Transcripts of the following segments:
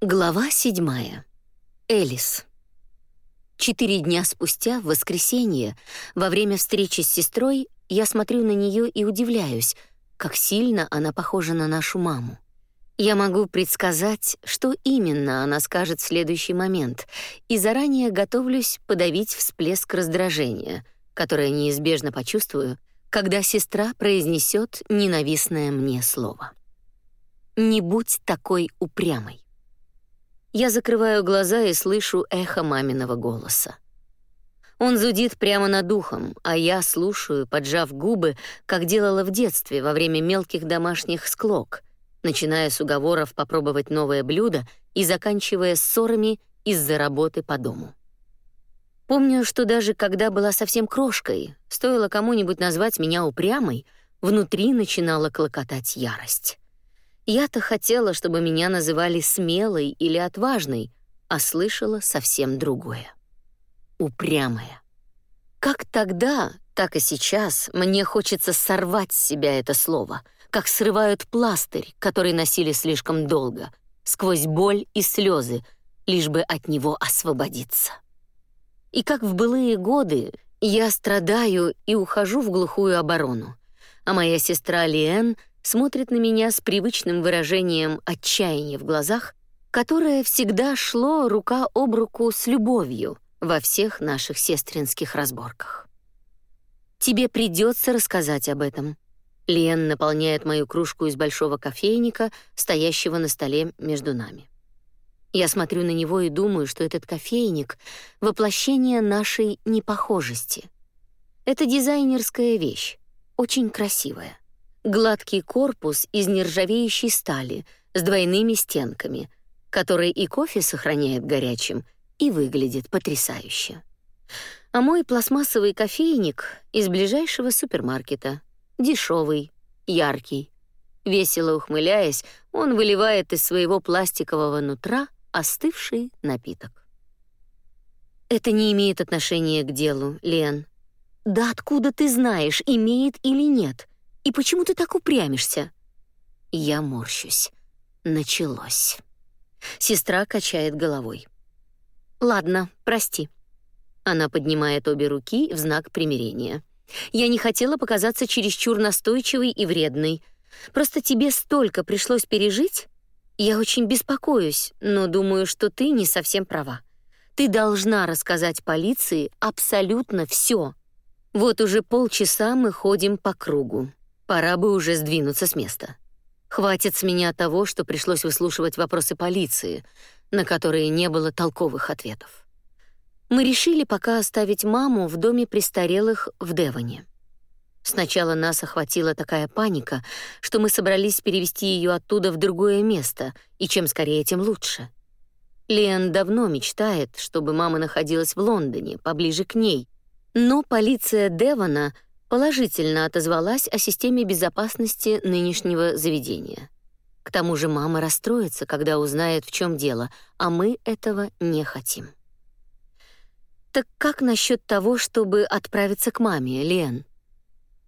Глава седьмая. Элис. Четыре дня спустя, в воскресенье, во время встречи с сестрой, я смотрю на нее и удивляюсь, как сильно она похожа на нашу маму. Я могу предсказать, что именно она скажет в следующий момент, и заранее готовлюсь подавить всплеск раздражения, которое неизбежно почувствую, когда сестра произнесет ненавистное мне слово. «Не будь такой упрямой». Я закрываю глаза и слышу эхо маминого голоса. Он зудит прямо над ухом, а я слушаю, поджав губы, как делала в детстве во время мелких домашних склок, начиная с уговоров попробовать новое блюдо и заканчивая ссорами из-за работы по дому. Помню, что даже когда была совсем крошкой, стоило кому-нибудь назвать меня упрямой, внутри начинала клокотать ярость. Я-то хотела, чтобы меня называли смелой или отважной, а слышала совсем другое. Упрямая. Как тогда, так и сейчас мне хочется сорвать с себя это слово, как срывают пластырь, который носили слишком долго, сквозь боль и слезы, лишь бы от него освободиться. И как в былые годы я страдаю и ухожу в глухую оборону, а моя сестра Лиэн смотрит на меня с привычным выражением отчаяния в глазах, которое всегда шло рука об руку с любовью во всех наших сестринских разборках. Тебе придется рассказать об этом. Лен наполняет мою кружку из большого кофейника, стоящего на столе между нами. Я смотрю на него и думаю, что этот кофейник — воплощение нашей непохожести. Это дизайнерская вещь, очень красивая. Гладкий корпус из нержавеющей стали с двойными стенками, который и кофе сохраняет горячим, и выглядит потрясающе. А мой пластмассовый кофейник из ближайшего супермаркета. Дешевый, яркий. Весело ухмыляясь, он выливает из своего пластикового нутра остывший напиток. Это не имеет отношения к делу, Лен. Да откуда ты знаешь, имеет или нет? И почему ты так упрямишься?» Я морщусь. Началось. Сестра качает головой. «Ладно, прости». Она поднимает обе руки в знак примирения. «Я не хотела показаться чересчур настойчивой и вредной. Просто тебе столько пришлось пережить. Я очень беспокоюсь, но думаю, что ты не совсем права. Ты должна рассказать полиции абсолютно все. Вот уже полчаса мы ходим по кругу. Пора бы уже сдвинуться с места. Хватит с меня того, что пришлось выслушивать вопросы полиции, на которые не было толковых ответов. Мы решили пока оставить маму в доме престарелых в Девоне. Сначала нас охватила такая паника, что мы собрались перевести ее оттуда в другое место, и чем скорее, тем лучше. Лен давно мечтает, чтобы мама находилась в Лондоне, поближе к ней, но полиция Девона — положительно отозвалась о системе безопасности нынешнего заведения. К тому же мама расстроится, когда узнает, в чем дело, а мы этого не хотим. Так как насчет того, чтобы отправиться к маме, Лен?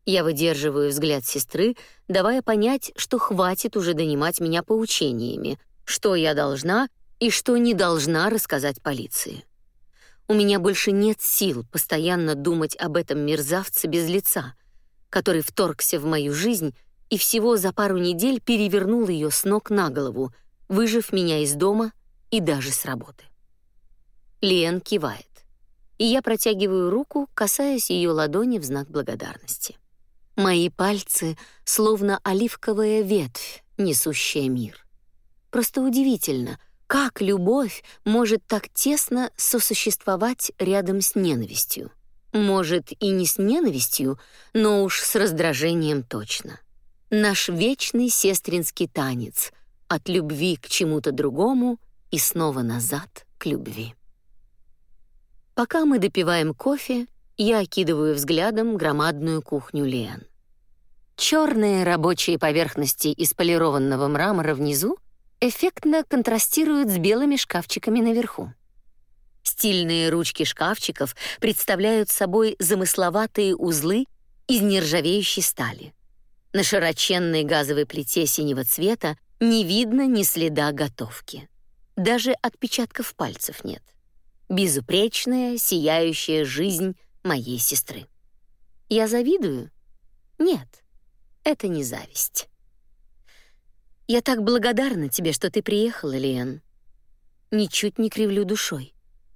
Я выдерживаю взгляд сестры, давая понять, что хватит уже донимать меня поучениями, что я должна и что не должна рассказать полиции. У меня больше нет сил постоянно думать об этом мерзавце без лица, который вторгся в мою жизнь и всего за пару недель перевернул ее с ног на голову, выжив меня из дома и даже с работы. Лен кивает, и я протягиваю руку, касаясь ее ладони в знак благодарности. Мои пальцы словно оливковая ветвь, несущая мир. Просто удивительно — как любовь может так тесно сосуществовать рядом с ненавистью? Может, и не с ненавистью, но уж с раздражением точно. Наш вечный сестринский танец от любви к чему-то другому и снова назад к любви. Пока мы допиваем кофе, я окидываю взглядом громадную кухню Лен. Черные рабочие поверхности из полированного мрамора внизу эффектно контрастируют с белыми шкафчиками наверху. Стильные ручки шкафчиков представляют собой замысловатые узлы из нержавеющей стали. На широченной газовой плите синего цвета не видно ни следа готовки. даже отпечатков пальцев нет. Безупречная, сияющая жизнь моей сестры. Я завидую? Нет, это не зависть. Я так благодарна тебе, что ты приехала, Лиэн. Ничуть не кривлю душой.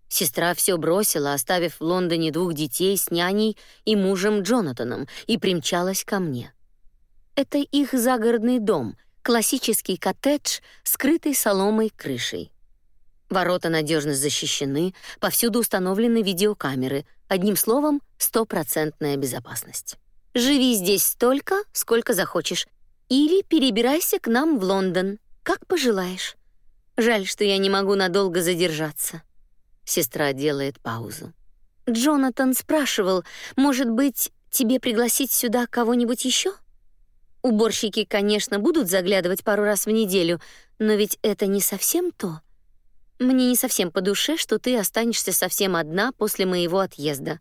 Сестра все бросила, оставив в Лондоне двух детей с няней и мужем Джонатаном, и примчалась ко мне. Это их загородный дом, классический коттедж, скрытый соломой крышей. Ворота надежно защищены, повсюду установлены видеокамеры. Одним словом, стопроцентная безопасность. Живи здесь столько, сколько захочешь, или перебирайся к нам в Лондон, как пожелаешь. Жаль, что я не могу надолго задержаться. Сестра делает паузу. Джонатан спрашивал, может быть, тебе пригласить сюда кого-нибудь еще? Уборщики, конечно, будут заглядывать пару раз в неделю, но ведь это не совсем то. Мне не совсем по душе, что ты останешься совсем одна после моего отъезда.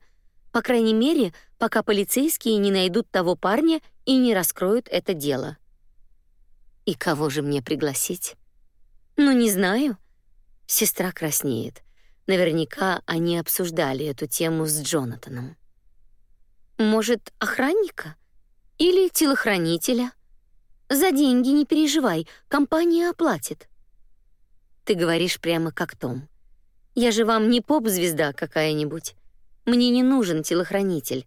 По крайней мере, пока полицейские не найдут того парня и не раскроют это дело. И кого же мне пригласить? Ну, не знаю. Сестра краснеет. Наверняка они обсуждали эту тему с Джонатаном. Может, охранника? Или телохранителя. За деньги не переживай, компания оплатит. Ты говоришь прямо как Том. Я же вам не поп-звезда какая-нибудь. Мне не нужен телохранитель.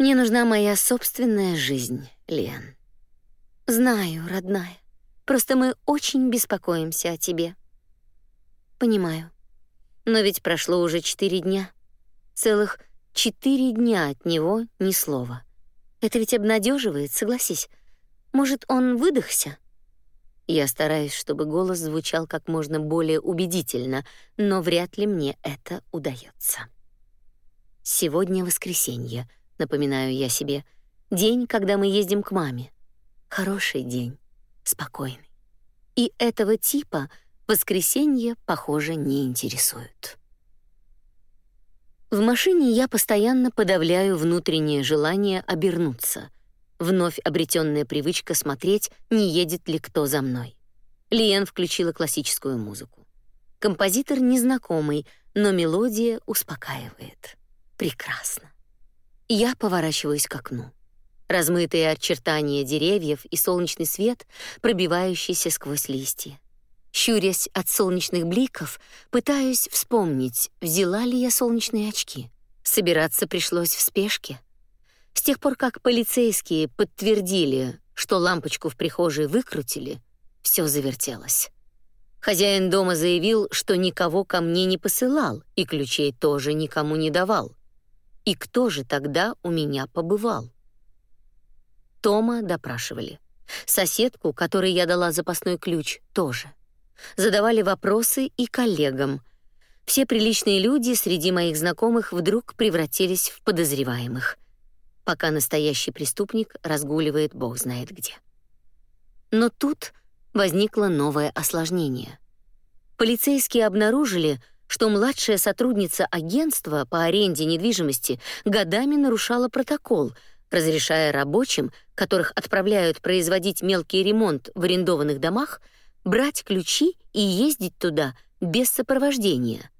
Мне нужна моя собственная жизнь, Лен. Знаю, родная. Просто мы очень беспокоимся о тебе. Понимаю. Но ведь прошло уже четыре дня. Целых четыре дня от него ни слова. Это ведь обнадеживает, согласись. Может, он выдохся? Я стараюсь, чтобы голос звучал как можно более убедительно, но вряд ли мне это удается. Сегодня воскресенье, напоминаю я себе, день, когда мы ездим к маме. Хороший день, спокойный. И этого типа воскресенье, похоже, не интересует. В машине я постоянно подавляю внутреннее желание обернуться. Вновь обретенная привычка смотреть, не едет ли кто за мной. Лиен включила классическую музыку. Композитор незнакомый, но мелодия успокаивает. Прекрасно. Я поворачиваюсь к окну. Размытые очертания деревьев и солнечный свет, пробивающийся сквозь листья. Щурясь от солнечных бликов, пытаюсь вспомнить, взяла ли я солнечные очки. Собираться пришлось в спешке. С тех пор, как полицейские подтвердили, что лампочку в прихожей выкрутили, все завертелось. Хозяин дома заявил, что никого ко мне не посылал и ключей тоже никому не давал. И кто же тогда у меня побывал? Тома допрашивали. Соседку, которой я дала запасной ключ, тоже задавали вопросы и коллегам. Все приличные люди среди моих знакомых вдруг превратились в подозреваемых, пока настоящий преступник разгуливает бог знает где. Но тут возникло новое осложнение. Полицейские обнаружили, что младшая сотрудница агентства по аренде недвижимости годами нарушала протокол, разрешая рабочим, которых отправляют производить мелкий ремонт в арендованных домах, брать ключи и ездить туда без сопровождения.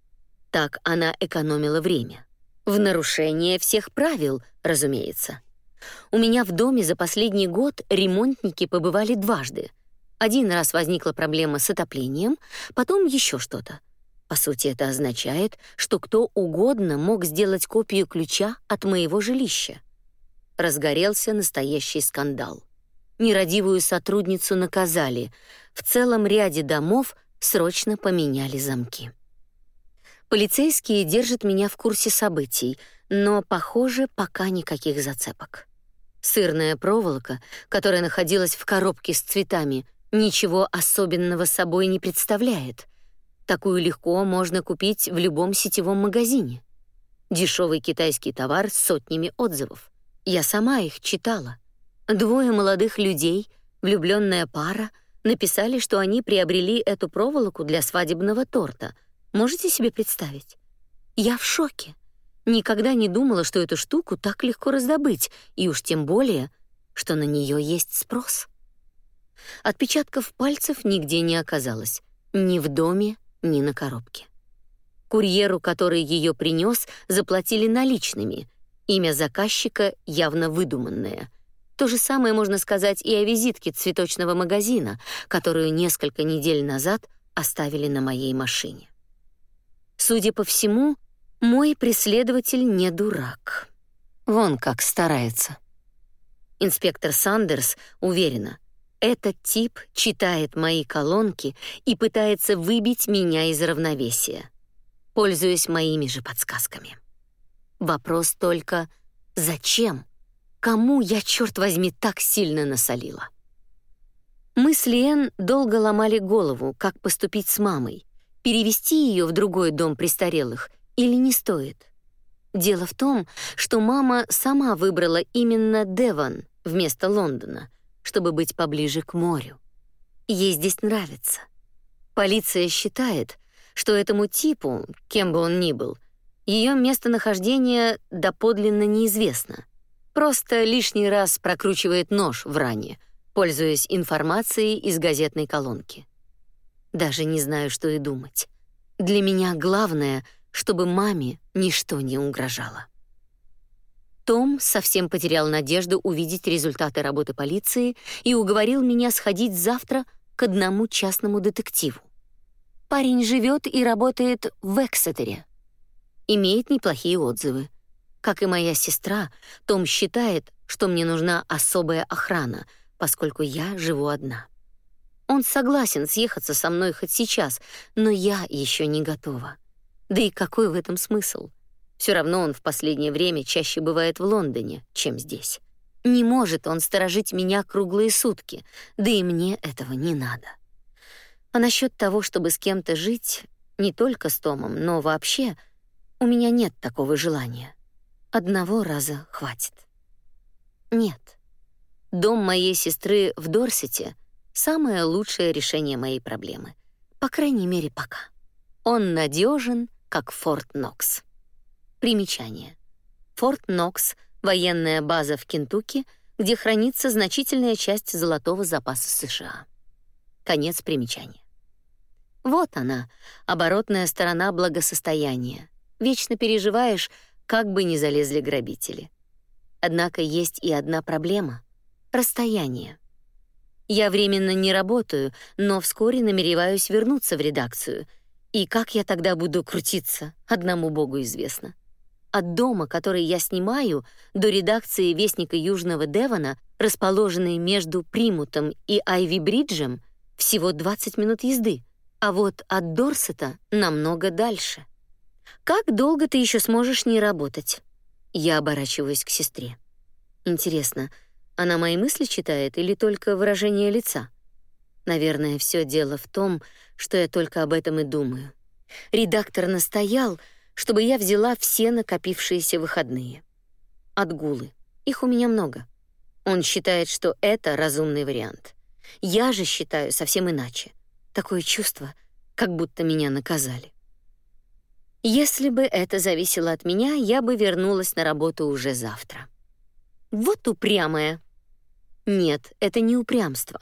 Так она экономила время. В нарушение всех правил, разумеется. У меня в доме за последний год ремонтники побывали дважды. Один раз возникла проблема с отоплением, потом еще что-то. По сути, это означает, что кто угодно мог сделать копию ключа от моего жилища. Разгорелся настоящий скандал. Нерадивую сотрудницу наказали, в целом ряде домов срочно поменяли замки. Полицейские держат меня в курсе событий, но, похоже, пока никаких зацепок. Сырная проволока, которая находилась в коробке с цветами, ничего особенного собой не представляет. Такую легко можно купить в любом сетевом магазине. Дешевый китайский товар с сотнями отзывов. Я сама их читала. Двое молодых людей, влюбленная пара, написали, что они приобрели эту проволоку для свадебного торта. Можете себе представить? Я в шоке. Никогда не думала, что эту штуку так легко раздобыть, и уж тем более, что на нее есть спрос. Отпечатков пальцев нигде не оказалось, ни в доме, ни на коробке. Курьеру, который ее принес, заплатили наличными. Имя заказчика явно выдуманное. То же самое можно сказать и о визитке цветочного магазина, которую несколько недель назад оставили на моей машине. Судя по всему, мой преследователь не дурак. Вон как старается. Инспектор Сандерс уверена, этот тип читает мои колонки и пытается выбить меня из равновесия, пользуясь моими же подсказками. Вопрос только зачем? Кому я черт возьми так сильно насолила? Мы с Лиэн долго ломали голову, как поступить с мамой, перевести ее в другой дом престарелых или не стоит. Дело в том, что мама сама выбрала именно Девон вместо Лондона, чтобы быть поближе к морю. Ей здесь нравится. Полиция считает, что этому типу, кем бы он ни был, ее местонахождение доподлинно неизвестно. Просто лишний раз прокручивает нож в ране, пользуясь информацией из газетной колонки. Даже не знаю, что и думать. Для меня главное, чтобы маме ничто не угрожало. Том совсем потерял надежду увидеть результаты работы полиции и уговорил меня сходить завтра к одному частному детективу. Парень живет и работает в Эксетере. Имеет неплохие отзывы. Как и моя сестра, Том считает, что мне нужна особая охрана, поскольку я живу одна. Он согласен съехаться со мной хоть сейчас, но я еще не готова. Да и какой в этом смысл? Все равно он в последнее время чаще бывает в Лондоне, чем здесь. Не может он сторожить меня круглые сутки, да и мне этого не надо. А насчет того, чтобы с кем-то жить, не только с Томом, но вообще, у меня нет такого желания. Одного раза хватит. Нет. Дом моей сестры в Дорсете самое лучшее решение моей проблемы. По крайней мере, пока. Он надежен, как Форт Нокс. Примечание. Форт Нокс — военная база в Кентукки, где хранится значительная часть золотого запаса США. Конец примечания. Вот она, оборотная сторона благосостояния. Вечно переживаешь, как бы ни залезли грабители. Однако есть и одна проблема — расстояние. Я временно не работаю, но вскоре намереваюсь вернуться в редакцию. И как я тогда буду крутиться, одному Богу известно. От дома, который я снимаю, до редакции Вестника Южного Девона, расположенной между Примутом и Айви-Бриджем, всего 20 минут езды, а вот от Дорсета намного дальше. Как долго ты еще сможешь не работать? Я оборачиваюсь к сестре. Интересно, она мои мысли читает или только выражение лица? Наверное, все дело в том, что я только об этом и думаю. Редактор настоял, чтобы я взяла все накопившиеся выходные. Отгулы. Их у меня много. Он считает, что это разумный вариант. Я же считаю совсем иначе. Такое чувство, как будто меня наказали. Если бы это зависело от меня, я бы вернулась на работу уже завтра. Вот упрямая. Нет, это не упрямство.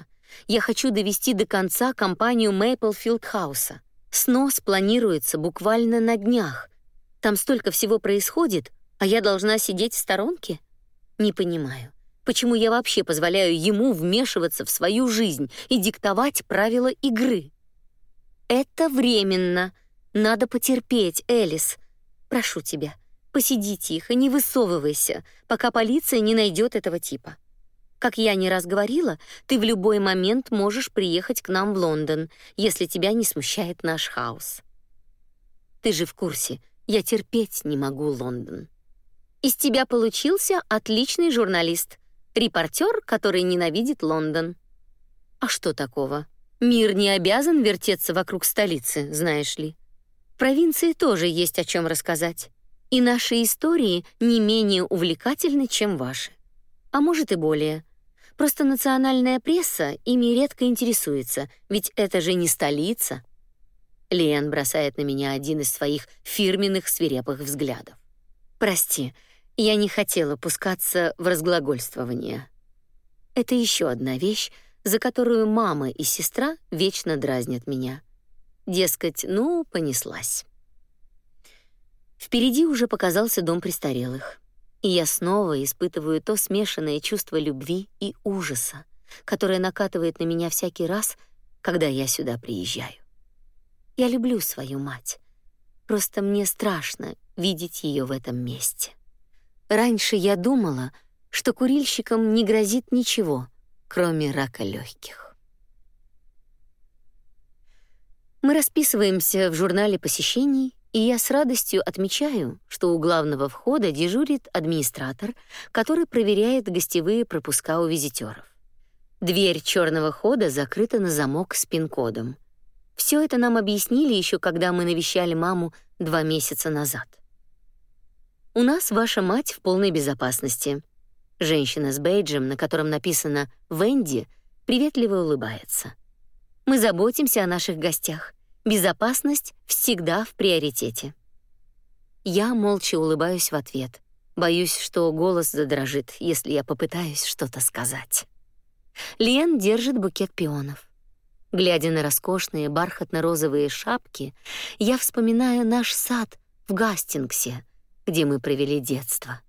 Я хочу довести до конца компанию Мейплфилд Хауса. Снос планируется буквально на днях. Там столько всего происходит, а я должна сидеть в сторонке? Не понимаю, почему я вообще позволяю ему вмешиваться в свою жизнь и диктовать правила игры. Это временно. Надо потерпеть, Элис. Прошу тебя, посиди тихо, не высовывайся, пока полиция не найдет этого типа. Как я не раз говорила, ты в любой момент можешь приехать к нам в Лондон, если тебя не смущает наш хаос. Ты же в курсе, я терпеть не могу Лондон. Из тебя получился отличный журналист, репортер, который ненавидит Лондон. А что такого? Мир не обязан вертеться вокруг столицы, знаешь ли. В провинции тоже есть о чем рассказать. И наши истории не менее увлекательны, чем ваши. А может и более. Просто национальная пресса ими редко интересуется, ведь это же не столица. Лен бросает на меня один из своих фирменных свирепых взглядов. Прости, я не хотела пускаться в разглагольствование. Это еще одна вещь, за которую мама и сестра вечно дразнят меня. Дескать, ну, понеслась. Впереди уже показался дом престарелых, и я снова испытываю то смешанное чувство любви и ужаса, которое накатывает на меня всякий раз, когда я сюда приезжаю. Я люблю свою мать. Просто мне страшно видеть ее в этом месте. Раньше я думала, что курильщикам не грозит ничего, кроме рака легких. Мы расписываемся в журнале посещений, и я с радостью отмечаю, что у главного входа дежурит администратор, который проверяет гостевые пропуска у визитеров. Дверь черного хода закрыта на замок с пин-кодом. Все это нам объяснили еще когда мы навещали маму два месяца назад. У нас ваша мать в полной безопасности. Женщина с бейджем, на котором написано «Венди», приветливо улыбается. Мы заботимся о наших гостях. Безопасность всегда в приоритете. Я молча улыбаюсь в ответ. Боюсь, что голос задрожит, если я попытаюсь что-то сказать. Лен держит букет пионов. Глядя на роскошные бархатно-розовые шапки, я вспоминаю наш сад в Гастингсе, где мы провели детство.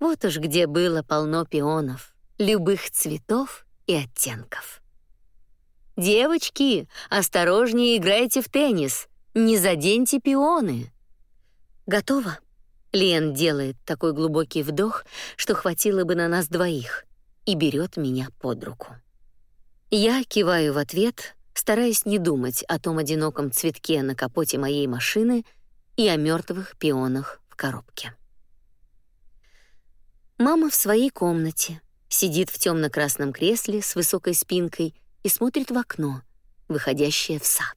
Вот уж где было полно пионов, любых цветов и оттенков. Девочки, осторожнее играйте в теннис, не заденьте пионы. Готово. Лен делает такой глубокий вдох, что хватило бы на нас двоих и берет меня под руку. Я киваю в ответ, стараясь не думать о том одиноком цветке на капоте моей машины и о мертвых пионах в коробке. Мама в своей комнате, сидит в темно красном кресле с высокой спинкой и смотрит в окно, выходящее в сад.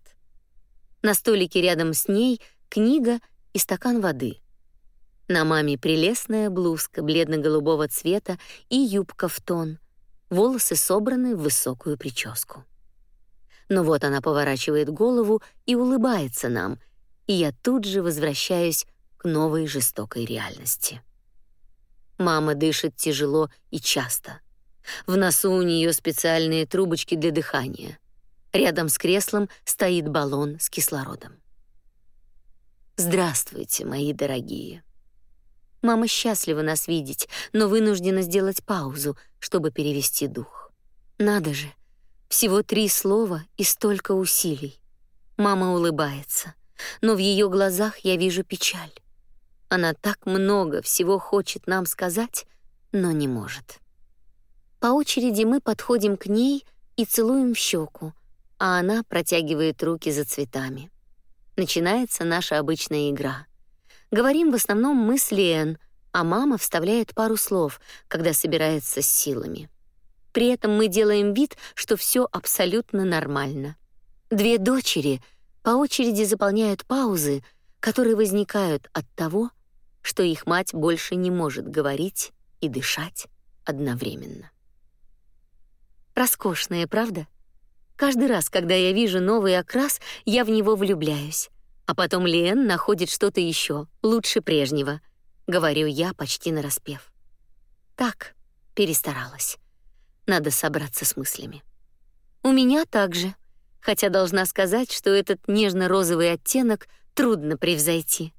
На столике рядом с ней книга и стакан воды. На маме прелестная блузка бледно-голубого цвета и юбка в тон. Волосы собраны в высокую прическу. Но вот она поворачивает голову и улыбается нам, и я тут же возвращаюсь к новой жестокой реальности. Мама дышит тяжело и часто. В носу у нее специальные трубочки для дыхания. Рядом с креслом стоит баллон с кислородом. Здравствуйте, мои дорогие. Мама счастлива нас видеть, но вынуждена сделать паузу, чтобы перевести дух. Надо же, всего три слова и столько усилий. Мама улыбается, но в ее глазах я вижу печаль. Она так много всего хочет нам сказать, но не может. По очереди мы подходим к ней и целуем в щеку, а она протягивает руки за цветами. Начинается наша обычная игра. Говорим в основном мы с Лен, а мама вставляет пару слов, когда собирается с силами. При этом мы делаем вид, что все абсолютно нормально. Две дочери по очереди заполняют паузы, которые возникают от того, что их мать больше не может говорить и дышать одновременно. Роскошная, правда? Каждый раз, когда я вижу новый окрас, я в него влюбляюсь. А потом Лен находит что-то еще, лучше прежнего. Говорю я почти нараспев. Так, перестаралась. Надо собраться с мыслями. У меня также, хотя должна сказать, что этот нежно-розовый оттенок трудно превзойти.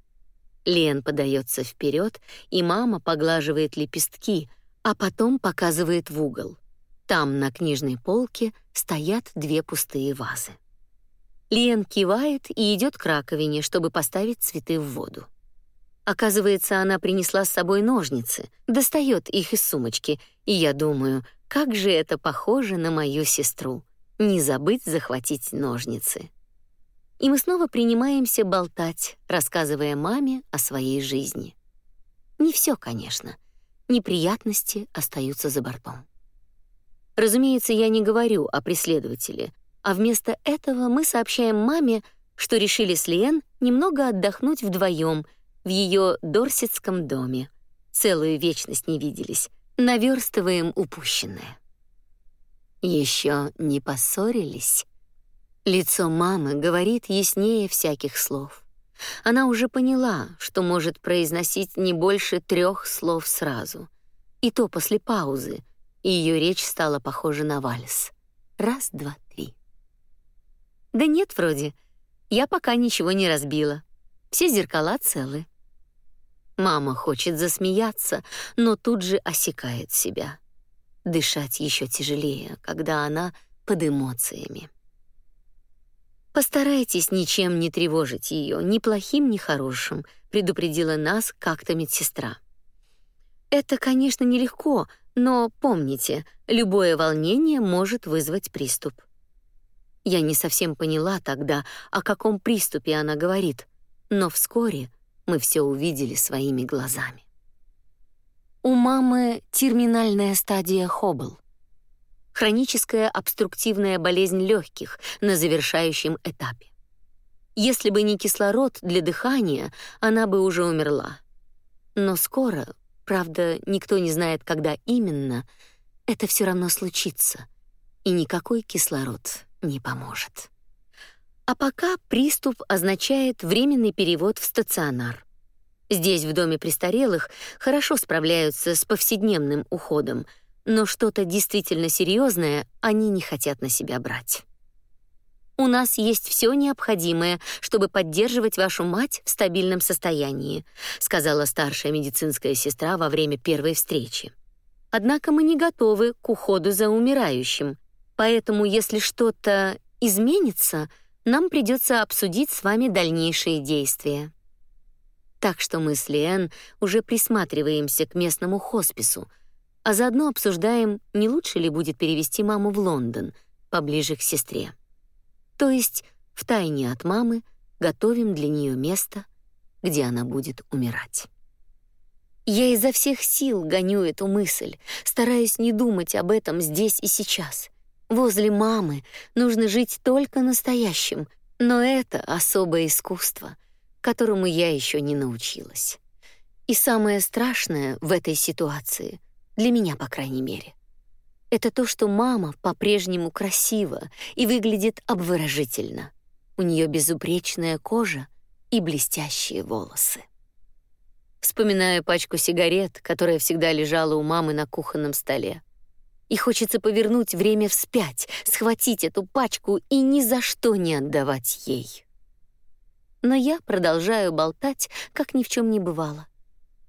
Лен подается вперед, и мама поглаживает лепестки, а потом показывает в угол. Там на книжной полке стоят две пустые вазы. Лен кивает и идет к раковине, чтобы поставить цветы в воду. Оказывается, она принесла с собой ножницы, достает их из сумочки, и я думаю, как же это похоже на мою сестру. Не забыть захватить ножницы. И мы снова принимаемся болтать, рассказывая маме о своей жизни. Не все, конечно. Неприятности остаются за бортом. Разумеется, я не говорю о преследователе, а вместо этого мы сообщаем маме, что решили с Лиэн немного отдохнуть вдвоем в ее Дорсетском доме. Целую вечность не виделись, наверстываем упущенное. Еще не поссорились. Лицо мамы говорит яснее всяких слов. Она уже поняла, что может произносить не больше трех слов сразу, и то после паузы, ее речь стала похожа на вальс. Раз, два, три. Да нет, вроде. Я пока ничего не разбила. Все зеркала целы. Мама хочет засмеяться, но тут же осекает себя. Дышать еще тяжелее, когда она под эмоциями. Постарайтесь ничем не тревожить ее, ни плохим, ни хорошим, предупредила нас как-то медсестра. Это, конечно, нелегко, но помните, любое волнение может вызвать приступ. Я не совсем поняла тогда, о каком приступе она говорит, но вскоре мы все увидели своими глазами. У мамы терминальная стадия Хоббл. Хроническая обструктивная болезнь легких на завершающем этапе. Если бы не кислород для дыхания, она бы уже умерла. Но скоро, правда, никто не знает, когда именно, это все равно случится, и никакой кислород не поможет. А пока приступ означает временный перевод в стационар. Здесь, в доме престарелых, хорошо справляются с повседневным уходом, но что-то действительно серьезное они не хотят на себя брать. У нас есть все необходимое, чтобы поддерживать вашу мать в стабильном состоянии, сказала старшая медицинская сестра во время первой встречи. Однако мы не готовы к уходу за умирающим, поэтому если что-то изменится, нам придется обсудить с вами дальнейшие действия. Так что мы с Лиэн уже присматриваемся к местному хоспису, а заодно обсуждаем, не лучше ли будет перевести маму в Лондон, поближе к сестре. То есть в тайне от мамы готовим для нее место, где она будет умирать. Я изо всех сил гоню эту мысль, стараясь не думать об этом здесь и сейчас. Возле мамы нужно жить только настоящим, но это особое искусство, которому я еще не научилась. И самое страшное в этой ситуации, для меня, по крайней мере, это то, что мама по-прежнему красива и выглядит обворожительно. У нее безупречная кожа и блестящие волосы. Вспоминаю пачку сигарет, которая всегда лежала у мамы на кухонном столе. И хочется повернуть время вспять, схватить эту пачку и ни за что не отдавать ей. Но я продолжаю болтать, как ни в чем не бывало.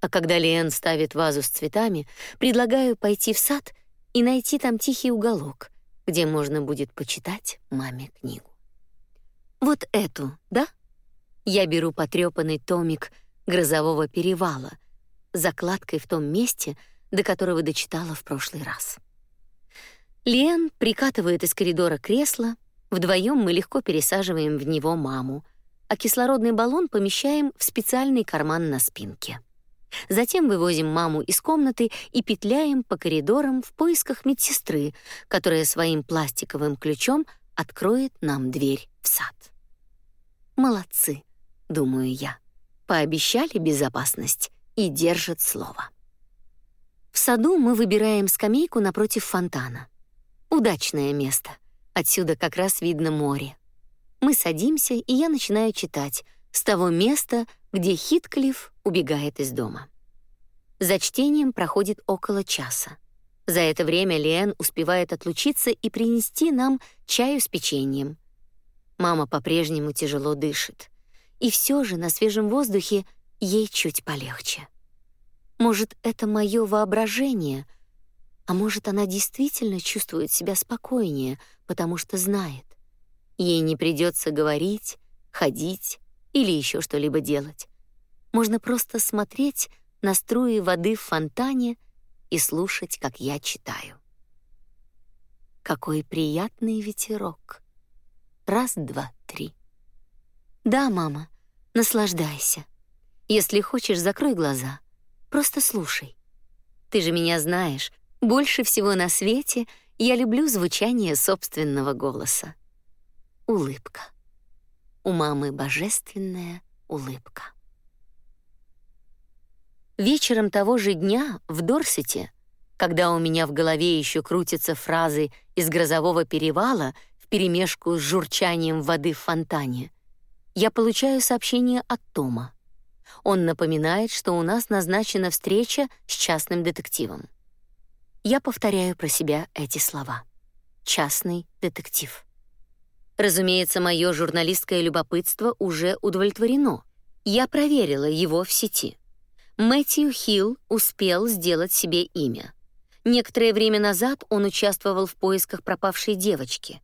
А когда Лен ставит вазу с цветами, предлагаю пойти в сад и найти там тихий уголок, где можно будет почитать маме книгу. Вот эту, да? Я беру потрепанный томик Грозового перевала, закладкой в том месте, до которого дочитала в прошлый раз. Лен прикатывает из коридора кресло, вдвоем мы легко пересаживаем в него маму, а кислородный баллон помещаем в специальный карман на спинке. Затем вывозим маму из комнаты и петляем по коридорам в поисках медсестры, которая своим пластиковым ключом откроет нам дверь в сад. Молодцы, думаю я. Пообещали безопасность и держат слово. В саду мы выбираем скамейку напротив фонтана. Удачное место. Отсюда как раз видно море. Мы садимся, и я начинаю читать с того места, где Хитклифф убегает из дома. За чтением проходит около часа. За это время Лен успевает отлучиться и принести нам чаю с печеньем. Мама по-прежнему тяжело дышит, и все же на свежем воздухе ей чуть полегче. Может, это мое воображение, а может, она действительно чувствует себя спокойнее, потому что знает, ей не придется говорить, ходить или еще что-либо делать. Можно просто смотреть на струи воды в фонтане и слушать, как я читаю. Какой приятный ветерок. Раз, два, три. Да, мама, наслаждайся. Если хочешь, закрой глаза. Просто слушай. Ты же меня знаешь. Больше всего на свете я люблю звучание собственного голоса. Улыбка. У мамы божественная улыбка. Вечером того же дня в Дорсете, когда у меня в голове еще крутятся фразы из грозового перевала вперемешку с журчанием воды в фонтане, я получаю сообщение от Тома. Он напоминает, что у нас назначена встреча с частным детективом. Я повторяю про себя эти слова. Частный детектив. Разумеется, мое журналистское любопытство уже удовлетворено. Я проверила его в сети. Мэтью Хилл успел сделать себе имя. Некоторое время назад он участвовал в поисках пропавшей девочки.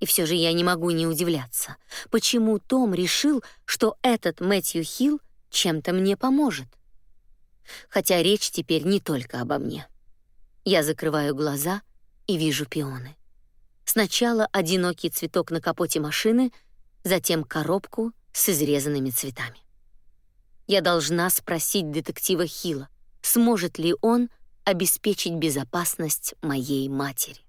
И все же я не могу не удивляться, почему Том решил, что этот Мэтью Хилл чем-то мне поможет. Хотя речь теперь не только обо мне. Я закрываю глаза и вижу пионы. Сначала одинокий цветок на капоте машины, затем коробку с изрезанными цветами. Я должна спросить детектива Хила, сможет ли он обеспечить безопасность моей матери.